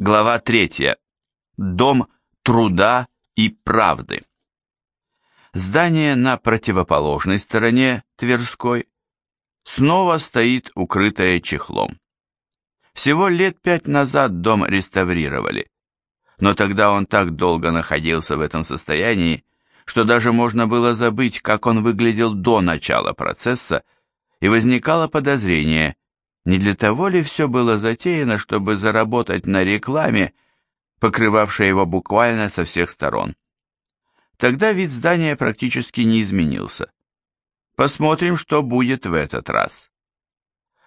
Глава 3. Дом труда и правды. Здание на противоположной стороне Тверской снова стоит укрытое чехлом. Всего лет пять назад дом реставрировали, но тогда он так долго находился в этом состоянии, что даже можно было забыть, как он выглядел до начала процесса, и возникало подозрение – не для того ли все было затеяно, чтобы заработать на рекламе, покрывавшей его буквально со всех сторон? Тогда вид здания практически не изменился. Посмотрим, что будет в этот раз.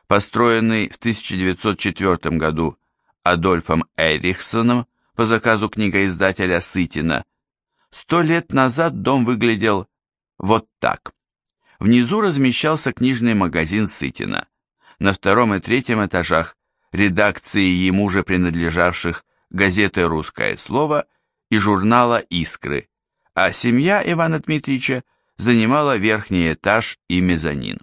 Построенный в 1904 году Адольфом Эрихсоном по заказу книгоиздателя Сытина, сто лет назад дом выглядел вот так. Внизу размещался книжный магазин Сытина на втором и третьем этажах редакции ему же принадлежавших газеты «Русское слово» и журнала «Искры», а семья Ивана Дмитриевича занимала верхний этаж и мезонин.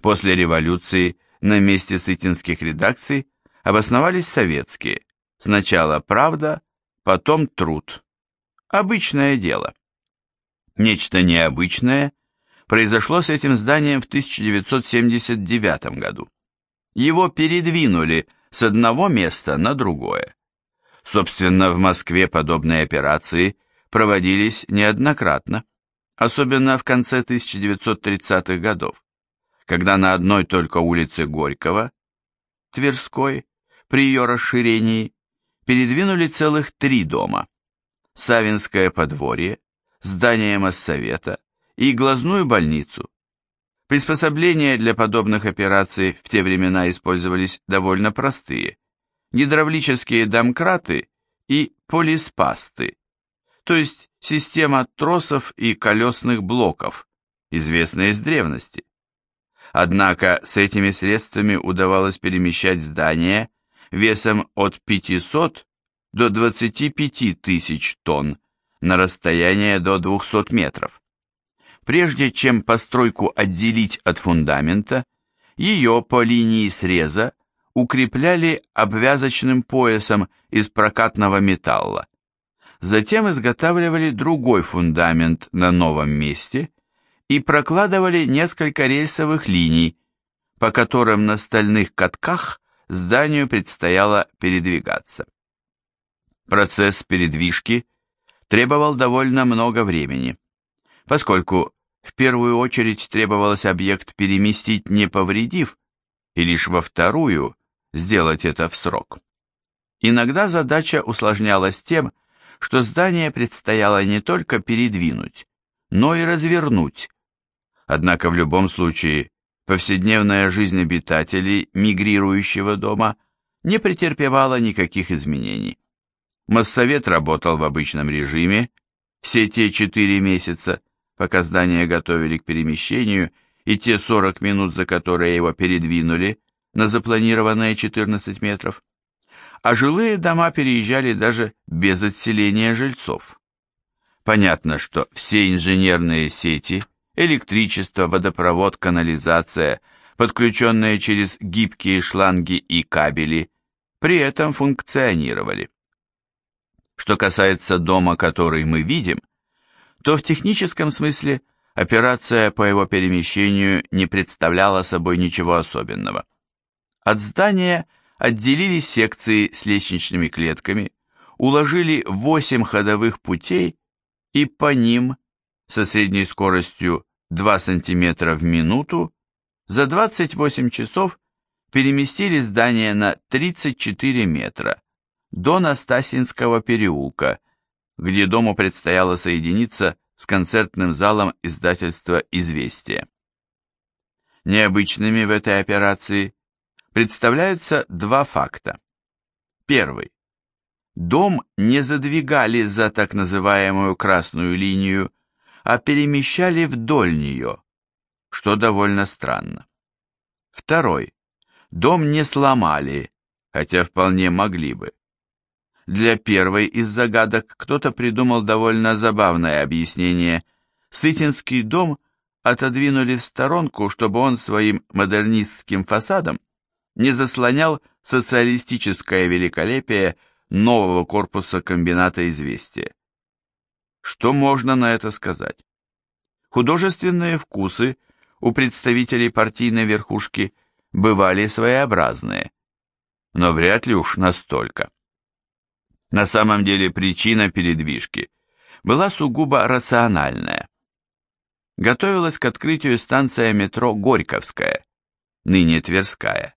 После революции на месте сытинских редакций обосновались советские, сначала «Правда», потом «Труд». Обычное дело. Нечто необычное произошло с этим зданием в 1979 году. Его передвинули с одного места на другое. Собственно, в Москве подобные операции проводились неоднократно, особенно в конце 1930-х годов, когда на одной только улице Горького, Тверской, при ее расширении, передвинули целых три дома. Савинское подворье, здание Моссовета, и глазную больницу. Приспособления для подобных операций в те времена использовались довольно простые. Гидравлические домкраты и полиспасты, то есть система тросов и колесных блоков, известная из древности. Однако с этими средствами удавалось перемещать здания весом от 500 до 25 тысяч тонн на расстояние до 200 метров. Прежде чем постройку отделить от фундамента, ее по линии среза укрепляли обвязочным поясом из прокатного металла. Затем изготавливали другой фундамент на новом месте и прокладывали несколько рельсовых линий, по которым на стальных катках зданию предстояло передвигаться. Процесс передвижки требовал довольно много времени, поскольку в первую очередь требовалось объект переместить не повредив, и лишь во вторую сделать это в срок. Иногда задача усложнялась тем, что здание предстояло не только передвинуть, но и развернуть. Однако в любом случае повседневная жизнь обитателей мигрирующего дома не претерпевала никаких изменений. Моссовет работал в обычном режиме все те четыре месяца, пока здание готовили к перемещению, и те 40 минут, за которые его передвинули на запланированные 14 метров, а жилые дома переезжали даже без отселения жильцов. Понятно, что все инженерные сети, электричество, водопровод, канализация, подключенные через гибкие шланги и кабели, при этом функционировали. Что касается дома, который мы видим, то в техническом смысле операция по его перемещению не представляла собой ничего особенного. От здания отделили секции с лестничными клетками, уложили 8 ходовых путей и по ним со средней скоростью 2 см в минуту за 28 часов переместили здание на 34 метра до Настасинского переулка – где дому предстояло соединиться с концертным залом издательства «Известия». Необычными в этой операции представляются два факта. Первый. Дом не задвигали за так называемую красную линию, а перемещали вдоль нее, что довольно странно. Второй. Дом не сломали, хотя вполне могли бы. Для первой из загадок кто-то придумал довольно забавное объяснение. Сытинский дом отодвинули в сторонку, чтобы он своим модернистским фасадом не заслонял социалистическое великолепие нового корпуса комбината «Известия». Что можно на это сказать? Художественные вкусы у представителей партийной верхушки бывали своеобразные, но вряд ли уж настолько. На самом деле причина передвижки была сугубо рациональная. Готовилась к открытию станция метро Горьковская, ныне Тверская,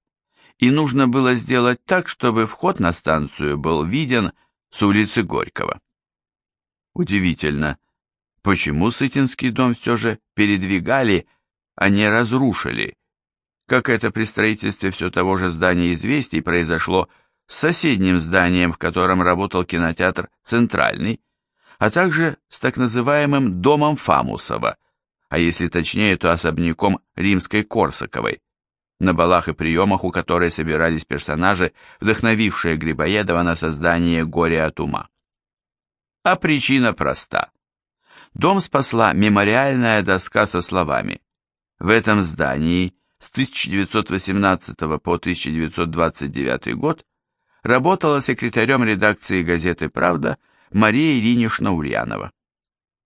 и нужно было сделать так, чтобы вход на станцию был виден с улицы Горького. Удивительно, почему Сытинский дом все же передвигали, а не разрушили, как это при строительстве все того же здания «Известий» произошло с соседним зданием, в котором работал кинотеатр «Центральный», а также с так называемым «Домом Фамусова», а если точнее, то особняком Римской Корсаковой, на балах и приемах у которой собирались персонажи, вдохновившие Грибоедова на создание «Горе от ума». А причина проста. Дом спасла мемориальная доска со словами «В этом здании с 1918 по 1929 год работала секретарем редакции газеты «Правда» Мария Ильинична Ульянова.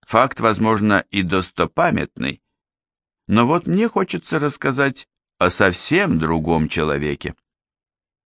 Факт, возможно, и достопамятный, но вот мне хочется рассказать о совсем другом человеке.